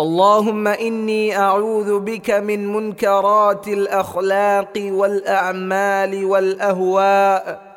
اللهم إني أعوذ بك من منكرات الأخلاق والأعمال والأهواء